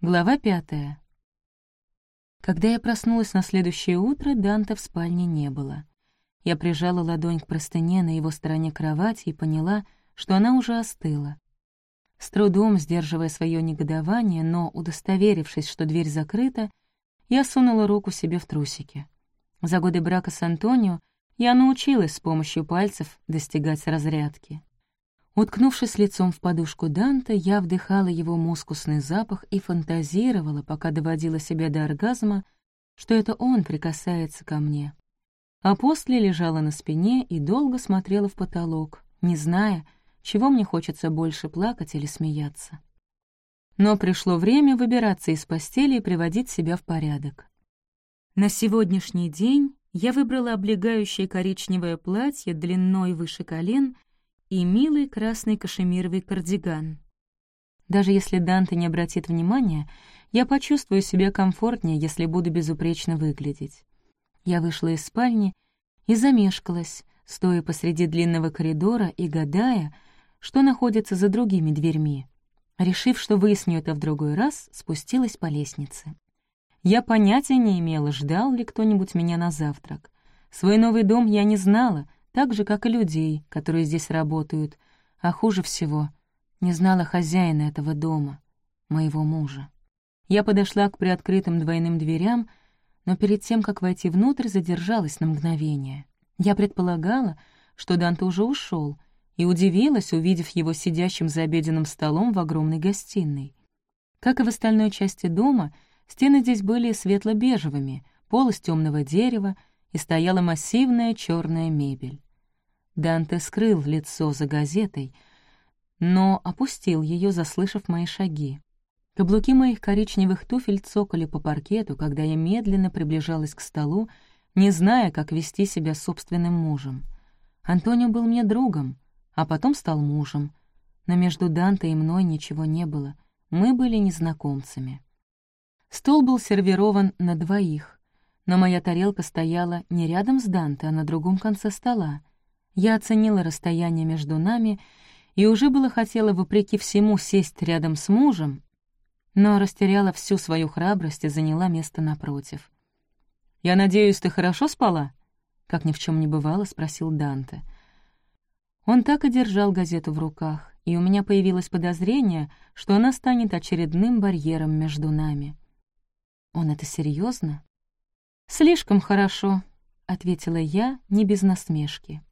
Глава пятая. Когда я проснулась на следующее утро, Данта в спальне не было. Я прижала ладонь к простыне на его стороне кровати и поняла, что она уже остыла. С трудом сдерживая свое негодование, но удостоверившись, что дверь закрыта, я сунула руку себе в трусики. За годы брака с Антонио я научилась с помощью пальцев достигать разрядки. Уткнувшись лицом в подушку Данта, я вдыхала его мускусный запах и фантазировала, пока доводила себя до оргазма, что это он прикасается ко мне. А после лежала на спине и долго смотрела в потолок, не зная, чего мне хочется больше плакать или смеяться. Но пришло время выбираться из постели и приводить себя в порядок. На сегодняшний день я выбрала облегающее коричневое платье длиной выше колен — и милый красный кашемировый кардиган. Даже если Данте не обратит внимания, я почувствую себя комфортнее, если буду безупречно выглядеть. Я вышла из спальни и замешкалась, стоя посреди длинного коридора и гадая, что находится за другими дверьми. Решив, что выясню это в другой раз, спустилась по лестнице. Я понятия не имела, ждал ли кто-нибудь меня на завтрак. Свой новый дом я не знала — так же, как и людей, которые здесь работают, а хуже всего — не знала хозяина этого дома, моего мужа. Я подошла к приоткрытым двойным дверям, но перед тем, как войти внутрь, задержалась на мгновение. Я предполагала, что Данте уже ушел, и удивилась, увидев его сидящим за обеденным столом в огромной гостиной. Как и в остальной части дома, стены здесь были светло-бежевыми, пол из темного дерева, и стояла массивная черная мебель. Данте скрыл лицо за газетой, но опустил ее, заслышав мои шаги. Каблуки моих коричневых туфель цокали по паркету, когда я медленно приближалась к столу, не зная, как вести себя с собственным мужем. Антонио был мне другом, а потом стал мужем. Но между Данте и мной ничего не было, мы были незнакомцами. Стол был сервирован на двоих, но моя тарелка стояла не рядом с Данте, а на другом конце стола. Я оценила расстояние между нами и уже было хотела, вопреки всему, сесть рядом с мужем, но растеряла всю свою храбрость и заняла место напротив. «Я надеюсь, ты хорошо спала?» — как ни в чем не бывало, спросил Данте. Он так и держал газету в руках, и у меня появилось подозрение, что она станет очередным барьером между нами. «Он это серьезно? «Слишком хорошо», — ответила я, не без насмешки.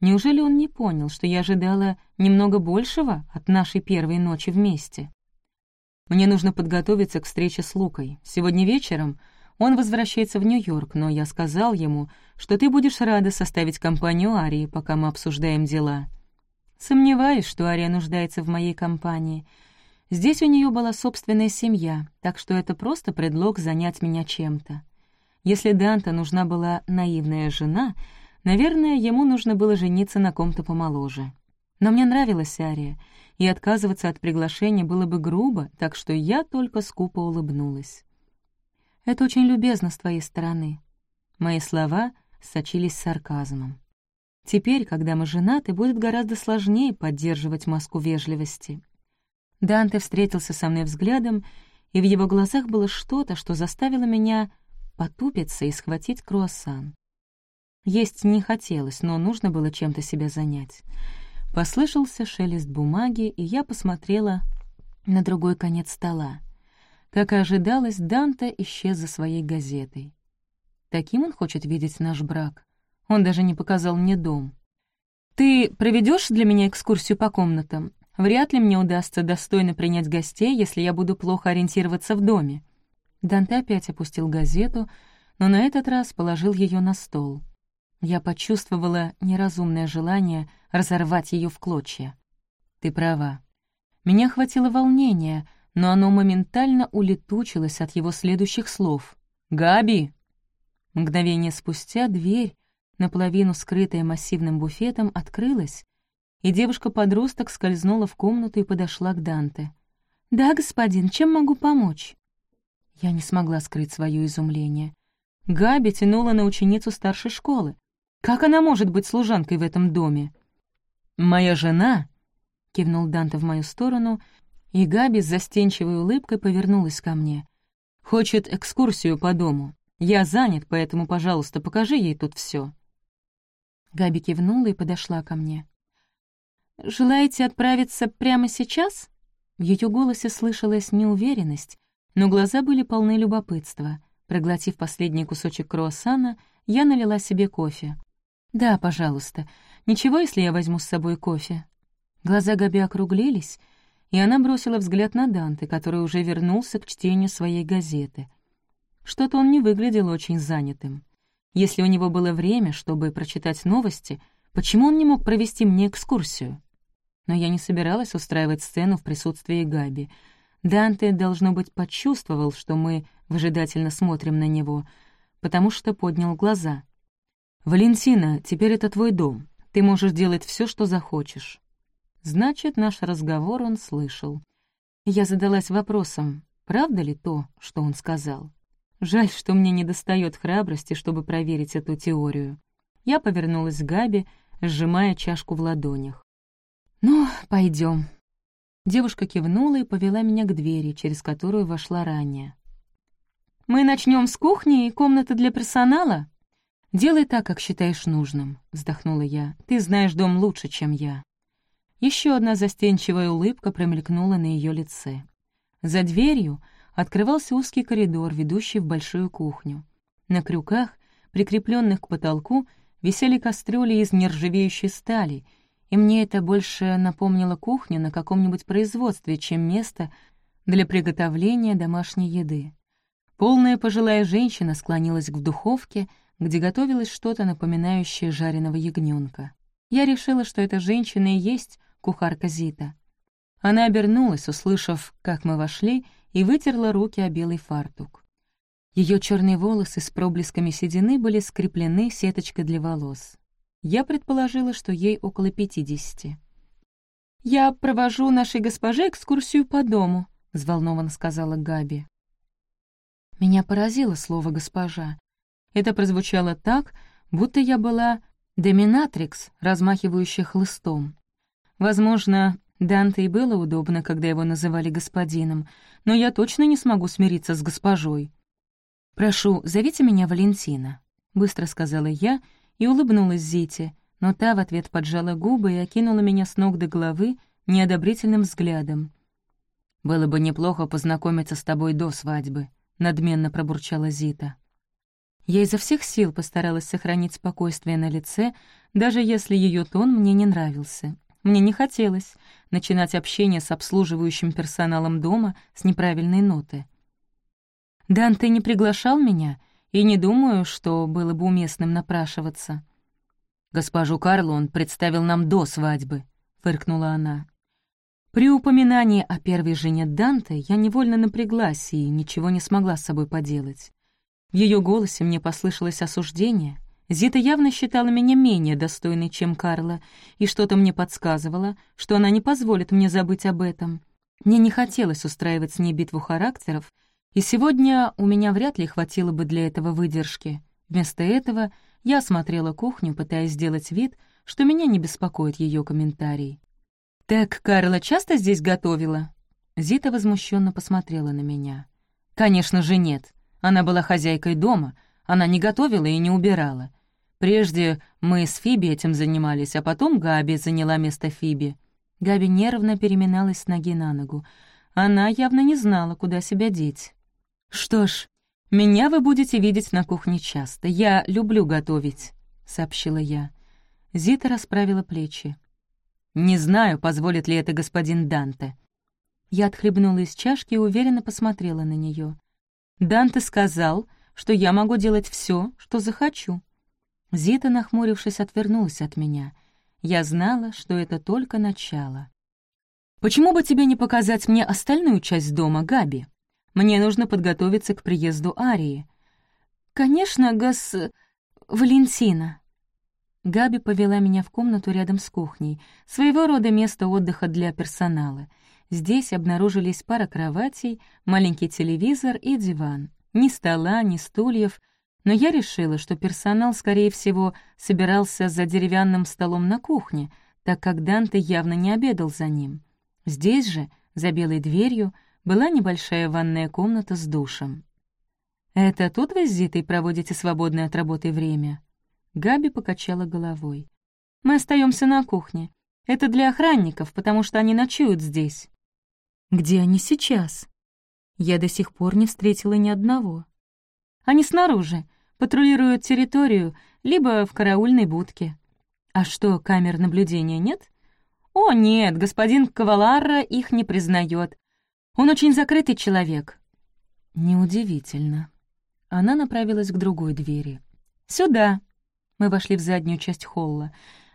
Неужели он не понял, что я ожидала немного большего от нашей первой ночи вместе? Мне нужно подготовиться к встрече с Лукой. Сегодня вечером он возвращается в Нью-Йорк, но я сказал ему, что ты будешь рада составить компанию Арии, пока мы обсуждаем дела. Сомневаюсь, что Ария нуждается в моей компании. Здесь у нее была собственная семья, так что это просто предлог занять меня чем-то. Если Данта нужна была наивная жена — Наверное, ему нужно было жениться на ком-то помоложе. Но мне нравилась Ария, и отказываться от приглашения было бы грубо, так что я только скупо улыбнулась. «Это очень любезно с твоей стороны». Мои слова сочились сарказмом. Теперь, когда мы женаты, будет гораздо сложнее поддерживать маску вежливости. Данте встретился со мной взглядом, и в его глазах было что-то, что заставило меня потупиться и схватить круассан. Есть не хотелось, но нужно было чем-то себя занять. Послышался шелест бумаги, и я посмотрела на другой конец стола. Как и ожидалось, Данте исчез за своей газетой. Таким он хочет видеть наш брак. Он даже не показал мне дом. «Ты проведешь для меня экскурсию по комнатам? Вряд ли мне удастся достойно принять гостей, если я буду плохо ориентироваться в доме». Данте опять опустил газету, но на этот раз положил ее на стол. Я почувствовала неразумное желание разорвать ее в клочья. Ты права. Меня хватило волнения, но оно моментально улетучилось от его следующих слов. «Габи!» Мгновение спустя дверь, наполовину скрытая массивным буфетом, открылась, и девушка-подросток скользнула в комнату и подошла к Данте. «Да, господин, чем могу помочь?» Я не смогла скрыть свое изумление. Габи тянула на ученицу старшей школы. Как она может быть служанкой в этом доме? «Моя жена», — кивнул Данте в мою сторону, И Габи с застенчивой улыбкой повернулась ко мне. «Хочет экскурсию по дому. Я занят, поэтому, пожалуйста, покажи ей тут все. Габи кивнула и подошла ко мне. «Желаете отправиться прямо сейчас?» В ее голосе слышалась неуверенность, но глаза были полны любопытства. Проглотив последний кусочек круассана, я налила себе кофе. «Да, пожалуйста. Ничего, если я возьму с собой кофе?» Глаза Габи округлились, и она бросила взгляд на Данте, который уже вернулся к чтению своей газеты. Что-то он не выглядел очень занятым. Если у него было время, чтобы прочитать новости, почему он не мог провести мне экскурсию? Но я не собиралась устраивать сцену в присутствии Габи. Данте, должно быть, почувствовал, что мы выжидательно смотрим на него, потому что поднял глаза. «Валентина, теперь это твой дом. Ты можешь делать все, что захочешь». Значит, наш разговор он слышал. Я задалась вопросом, правда ли то, что он сказал. Жаль, что мне не достает храбрости, чтобы проверить эту теорию. Я повернулась к Габи, сжимая чашку в ладонях. «Ну, пойдем. Девушка кивнула и повела меня к двери, через которую вошла ранее. «Мы начнем с кухни и комнаты для персонала?» «Делай так, как считаешь нужным», — вздохнула я. «Ты знаешь дом лучше, чем я». Еще одна застенчивая улыбка промелькнула на ее лице. За дверью открывался узкий коридор, ведущий в большую кухню. На крюках, прикрепленных к потолку, висели кастрюли из нержавеющей стали, и мне это больше напомнило кухню на каком-нибудь производстве, чем место для приготовления домашней еды. Полная пожилая женщина склонилась к духовке, где готовилось что-то напоминающее жареного ягненка. Я решила, что эта женщина и есть кухарка Зита. Она обернулась, услышав, как мы вошли, и вытерла руки о белый фартук. Ее черные волосы с проблесками седины были скреплены сеточкой для волос. Я предположила, что ей около пятидесяти. «Я провожу нашей госпоже экскурсию по дому», — взволнованно сказала Габи. Меня поразило слово «госпожа». Это прозвучало так, будто я была доминатрикс, размахивающая хлыстом. Возможно, Данте и было удобно, когда его называли господином, но я точно не смогу смириться с госпожой. «Прошу, зовите меня Валентина», — быстро сказала я и улыбнулась Зите, но та в ответ поджала губы и окинула меня с ног до головы неодобрительным взглядом. «Было бы неплохо познакомиться с тобой до свадьбы», — надменно пробурчала Зита. Я изо всех сил постаралась сохранить спокойствие на лице, даже если ее тон мне не нравился, мне не хотелось начинать общение с обслуживающим персоналом дома с неправильной ноты. Данте не приглашал меня, и не думаю, что было бы уместным напрашиваться. «Госпожу Карлу он представил нам до свадьбы», — фыркнула она. При упоминании о первой жене Данте я невольно напряглась и ничего не смогла с собой поделать. В ее голосе мне послышалось осуждение — Зита явно считала меня менее достойной, чем Карла, и что-то мне подсказывало, что она не позволит мне забыть об этом. Мне не хотелось устраивать с ней битву характеров, и сегодня у меня вряд ли хватило бы для этого выдержки. Вместо этого я осмотрела кухню, пытаясь сделать вид, что меня не беспокоит ее комментарий. «Так Карла часто здесь готовила?» Зита возмущенно посмотрела на меня. «Конечно же нет. Она была хозяйкой дома. Она не готовила и не убирала. Прежде мы с Фиби этим занимались, а потом Габи заняла место Фиби. Габи нервно переминалась с ноги на ногу. Она явно не знала, куда себя деть. «Что ж, меня вы будете видеть на кухне часто. Я люблю готовить», — сообщила я. Зита расправила плечи. «Не знаю, позволит ли это господин Данте». Я отхлебнула из чашки и уверенно посмотрела на нее. «Данте сказал, что я могу делать все, что захочу. Зита, нахмурившись, отвернулась от меня. Я знала, что это только начало. «Почему бы тебе не показать мне остальную часть дома, Габи? Мне нужно подготовиться к приезду Арии». «Конечно, гос... Валентина». Габи повела меня в комнату рядом с кухней, своего рода место отдыха для персонала. Здесь обнаружились пара кроватей, маленький телевизор и диван. Ни стола, ни стульев, но я решила, что персонал, скорее всего, собирался за деревянным столом на кухне, так как Данте явно не обедал за ним. Здесь же, За белой дверью была небольшая ванная комната с душем. «Это тут вы с Зитой проводите свободное от работы время?» Габи покачала головой. «Мы остаемся на кухне. Это для охранников, потому что они ночуют здесь». «Где они сейчас?» Я до сих пор не встретила ни одного. «Они снаружи, патрулируют территорию, либо в караульной будке». «А что, камер наблюдения нет?» «О, нет, господин Каваларра их не признает. Он очень закрытый человек». «Неудивительно». Она направилась к другой двери. «Сюда». Мы вошли в заднюю часть холла.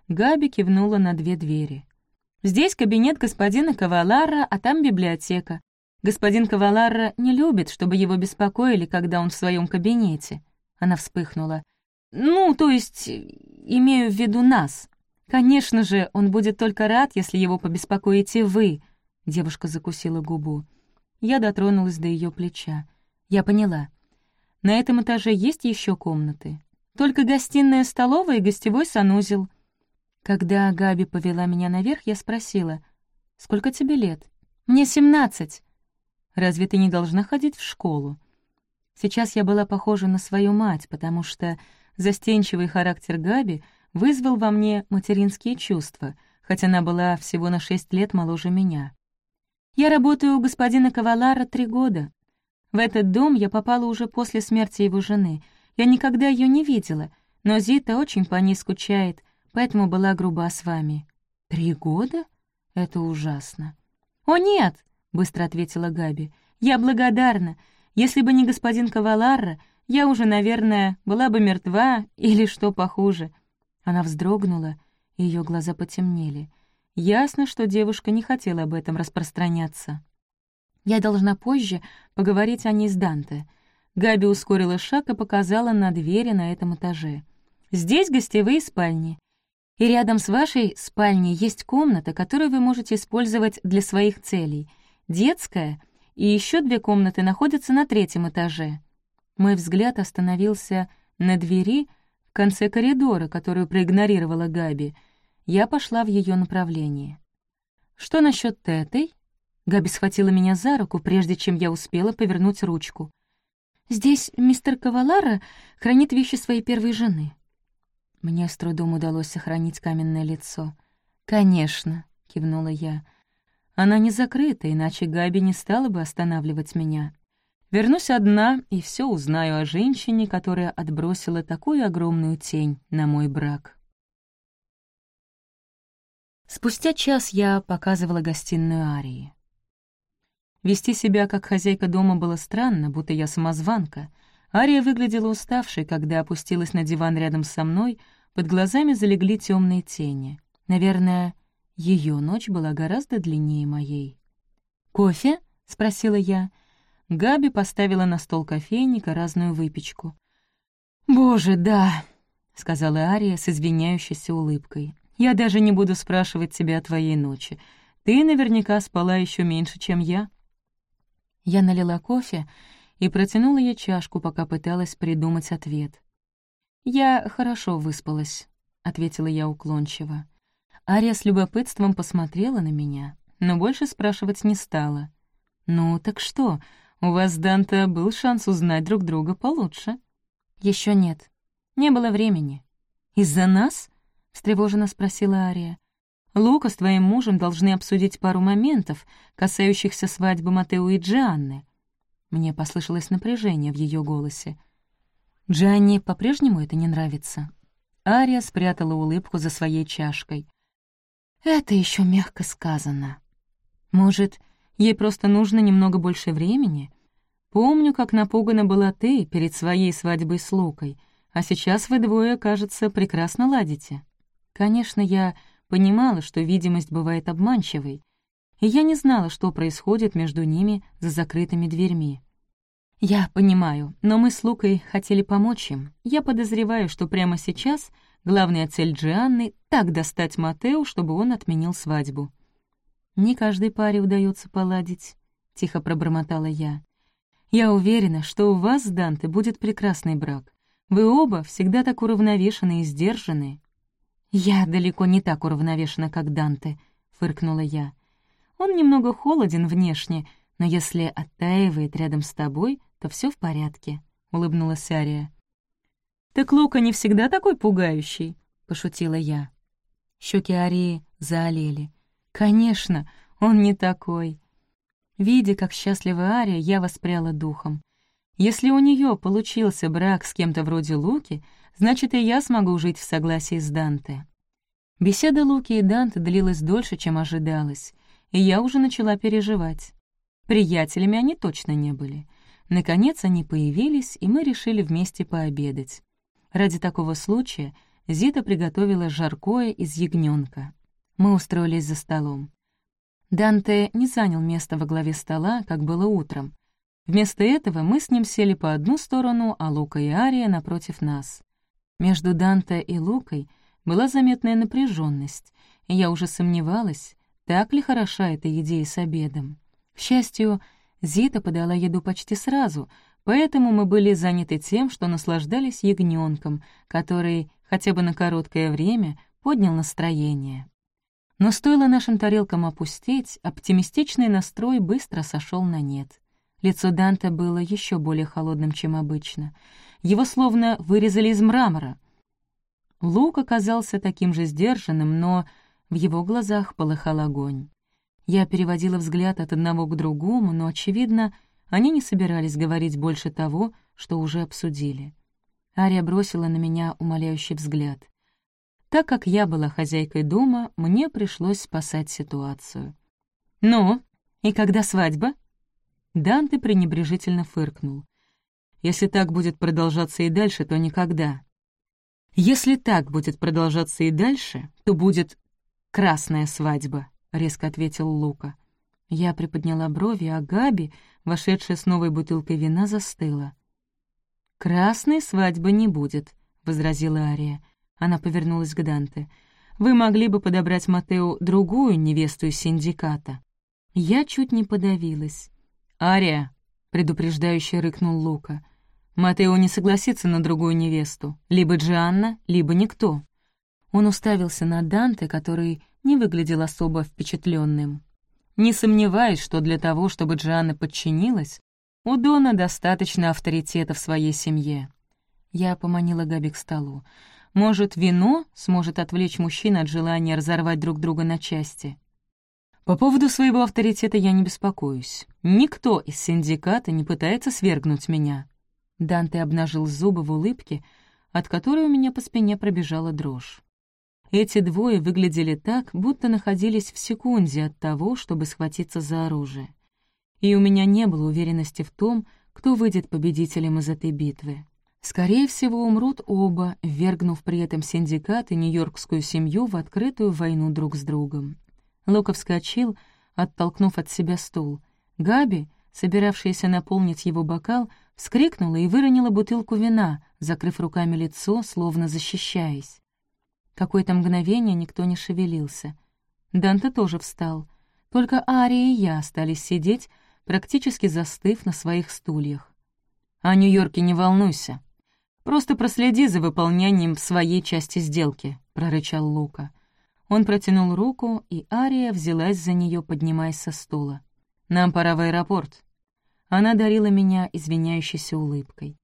Габи кивнула на две двери. «Здесь кабинет господина Кавалара, а там библиотека. Господин Кавалара не любит, чтобы его беспокоили, когда он в своем кабинете». Она вспыхнула. «Ну, то есть, имею в виду нас. Конечно же, он будет только рад, если его побеспокоите вы». Девушка закусила губу. Я дотронулась до ее плеча. Я поняла. На этом этаже есть еще комнаты. Только гостиная, столовая и гостевой санузел. Когда Габи повела меня наверх, я спросила, «Сколько тебе лет?» «Мне семнадцать». «Разве ты не должна ходить в школу?» Сейчас я была похожа на свою мать, потому что застенчивый характер Габи вызвал во мне материнские чувства, хотя она была всего на шесть лет моложе меня. «Я работаю у господина Кавалара три года. В этот дом я попала уже после смерти его жены. Я никогда ее не видела, но Зита очень по ней скучает, поэтому была груба с вами». «Три года? Это ужасно». «О, нет!» — быстро ответила Габи. «Я благодарна. Если бы не господин Каваларра, я уже, наверное, была бы мертва или что похуже». Она вздрогнула, и ее глаза потемнели. Ясно, что девушка не хотела об этом распространяться. Я должна позже поговорить о ней с Данте. Габи ускорила шаг и показала на двери на этом этаже. Здесь гостевые спальни. И рядом с вашей спальней есть комната, которую вы можете использовать для своих целей. Детская, и еще две комнаты находятся на третьем этаже. Мой взгляд остановился на двери в конце коридора, которую проигнорировала Габи. Я пошла в ее направлении. «Что насчет этой?» Габи схватила меня за руку, прежде чем я успела повернуть ручку. «Здесь мистер Кавалара хранит вещи своей первой жены». Мне с трудом удалось сохранить каменное лицо. «Конечно», — кивнула я. «Она не закрыта, иначе Габи не стала бы останавливать меня. Вернусь одна и все узнаю о женщине, которая отбросила такую огромную тень на мой брак». Спустя час я показывала гостиную Арии. Вести себя как хозяйка дома было странно, будто я самозванка. Ария выглядела уставшей, когда опустилась на диван рядом со мной, под глазами залегли темные тени. Наверное, ее ночь была гораздо длиннее моей. «Кофе?» — спросила я. Габи поставила на стол кофейника разную выпечку. «Боже, да!» — сказала Ария с извиняющейся улыбкой. «Я даже не буду спрашивать тебя о твоей ночи. Ты наверняка спала еще меньше, чем я». Я налила кофе и протянула ей чашку, пока пыталась придумать ответ. «Я хорошо выспалась», — ответила я уклончиво. Ария с любопытством посмотрела на меня, но больше спрашивать не стала. «Ну, так что, у вас с Данте был шанс узнать друг друга получше?» Еще нет. Не было времени». «Из-за нас?» — встревоженно спросила Ария. Лука с твоим мужем должны обсудить пару моментов, касающихся свадьбы Матео и Джианны». Мне послышалось напряжение в ее голосе. Джанни по-прежнему это не нравится. Ария спрятала улыбку за своей чашкой. «Это еще мягко сказано. Может, ей просто нужно немного больше времени? Помню, как напугана была ты перед своей свадьбой с Лукой, а сейчас вы двое, кажется, прекрасно ладите. Конечно, я понимала, что видимость бывает обманчивой, и я не знала, что происходит между ними за закрытыми дверьми. «Я понимаю, но мы с Лукой хотели помочь им. Я подозреваю, что прямо сейчас главная цель Джианны — так достать Матео, чтобы он отменил свадьбу». «Не каждой паре удается поладить», — тихо пробормотала я. «Я уверена, что у вас с Данте будет прекрасный брак. Вы оба всегда так уравновешены и сдержаны, «Я далеко не так уравновешена, как Данте», — фыркнула я. «У Он немного холоден внешне, но если оттаивает рядом с тобой, то все в порядке», — улыбнулась Ария. «Так Лука не всегда такой пугающий», — пошутила я. Щеки Арии заолели. «Конечно, он не такой». Видя, как счастлива Ария, я воспряла духом. Если у нее получился брак с кем-то вроде Луки, значит, и я смогу жить в согласии с Данте. Беседа Луки и Данте длилась дольше, чем ожидалось, и я уже начала переживать. Приятелями они точно не были. Наконец они появились, и мы решили вместе пообедать. Ради такого случая Зита приготовила жаркое из ягненка. Мы устроились за столом. Данте не занял место во главе стола, как было утром. Вместо этого мы с ним сели по одну сторону, а Лука и Ария напротив нас. Между Данте и Лукой была заметная напряженность, и я уже сомневалась, так ли хороша эта идея с обедом. К счастью, Зита подала еду почти сразу, поэтому мы были заняты тем, что наслаждались ягненком, который хотя бы на короткое время поднял настроение. Но стоило нашим тарелкам опустить, оптимистичный настрой быстро сошел на нет. Лицо Данте было еще более холодным, чем обычно. Его словно вырезали из мрамора. Лук оказался таким же сдержанным, но в его глазах полыхал огонь. Я переводила взгляд от одного к другому, но, очевидно, они не собирались говорить больше того, что уже обсудили. Ария бросила на меня умоляющий взгляд. Так как я была хозяйкой дома, мне пришлось спасать ситуацию. «Ну, и когда свадьба?» Данте пренебрежительно фыркнул. «Если так будет продолжаться и дальше, то никогда». «Если так будет продолжаться и дальше, то будет красная свадьба», — резко ответил Лука. Я приподняла брови, а Габи, вошедшая с новой бутылкой вина, застыла. «Красной свадьбы не будет», — возразила Ария. Она повернулась к Данте. «Вы могли бы подобрать Матео другую невесту из синдиката». Я чуть не подавилась. «Ария», — предупреждающе рыкнул Лука, — «Матео не согласится на другую невесту. Либо Джианна, либо никто». Он уставился на Данте, который не выглядел особо впечатленным. Не сомневаюсь, что для того, чтобы Джианна подчинилась, у Дона достаточно авторитета в своей семье. Я поманила Габи к столу. Может, вино сможет отвлечь мужчин от желания разорвать друг друга на части? По поводу своего авторитета я не беспокоюсь. Никто из синдиката не пытается свергнуть меня. Данте обнажил зубы в улыбке, от которой у меня по спине пробежала дрожь. Эти двое выглядели так, будто находились в секунде от того, чтобы схватиться за оружие. И у меня не было уверенности в том, кто выйдет победителем из этой битвы. Скорее всего, умрут оба, ввергнув при этом синдикат и нью-йоркскую семью в открытую войну друг с другом. Луков вскочил, оттолкнув от себя стул. Габи, собиравшаяся наполнить его бокал, вскрикнула и выронила бутылку вина, закрыв руками лицо, словно защищаясь. Какое-то мгновение никто не шевелился. Данте тоже встал. Только Ария и я остались сидеть, практически застыв на своих стульях. «О Нью-Йорке не волнуйся», «Просто проследи за выполнением своей части сделки», — прорычал Лука. Он протянул руку, и Ария взялась за нее, поднимаясь со стула. «Нам пора в аэропорт». Она дарила меня извиняющейся улыбкой.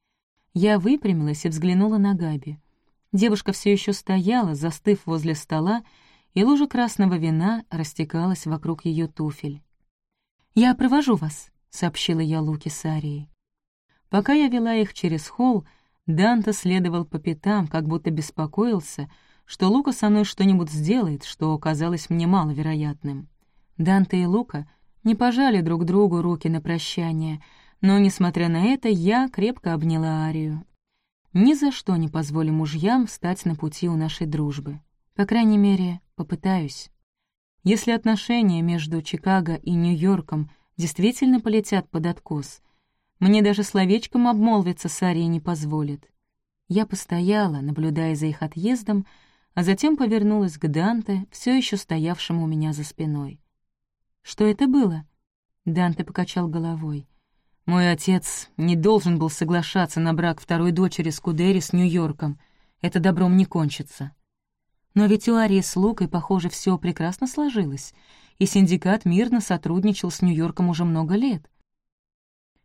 Я выпрямилась и взглянула на Габи. Девушка все еще стояла, застыв возле стола, и лужа красного вина растекалась вокруг ее туфель. «Я провожу вас», — сообщила я Луке с Арией. Пока я вела их через холл, Данте следовал по пятам, как будто беспокоился, что Лука со мной что-нибудь сделает, что казалось мне маловероятным. Данте и Лука не пожали друг другу руки на прощание, но, несмотря на это, я крепко обняла Арию. Ни за что не позволю мужьям встать на пути у нашей дружбы. По крайней мере, попытаюсь. Если отношения между Чикаго и Нью-Йорком действительно полетят под откос — мне даже словечком обмолвиться с Арией не позволит. Я постояла, наблюдая за их отъездом, а затем повернулась к Данте, все еще стоявшему у меня за спиной. «Что это было?» Данте покачал головой. «Мой отец не должен был соглашаться на брак второй дочери Скудери с Нью-Йорком. Это добром не кончится». Но ведь у Арии с Лукой, похоже, все прекрасно сложилось, и синдикат мирно сотрудничал с Нью-Йорком уже много лет.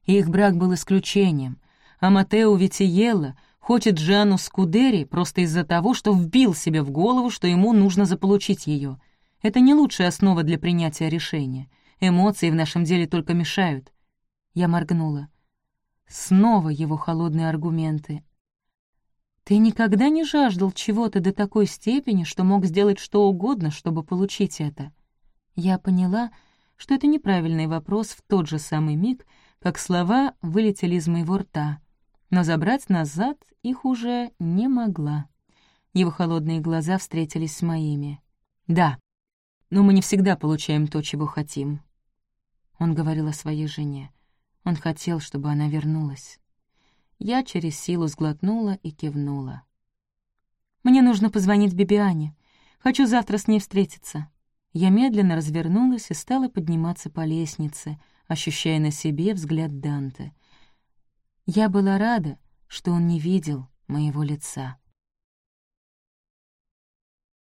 Их брак был исключением, а Матео Витиелло хочет Жанну Скудери просто из-за того, что вбил себе в голову, что ему нужно заполучить ее. Это не лучшая основа для принятия решения. Эмоции в нашем деле только мешают. Я моргнула. Снова его холодные аргументы. Ты никогда не жаждал чего-то до такой степени, что мог сделать что угодно, чтобы получить это? Я поняла, что это неправильный вопрос в тот же самый миг, как слова вылетели из моего рта, но забрать назад их уже не могла. Его холодные глаза встретились с моими. «Да, но мы не всегда получаем то, чего хотим». Он говорил о своей жене. Он хотел, чтобы она вернулась. Я через силу сглотнула и кивнула. «Мне нужно позвонить Бибиане. Хочу завтра с ней встретиться». Я медленно развернулась и стала подниматься по лестнице, ощущая на себе взгляд Данте. Я была рада, что он не видел моего лица.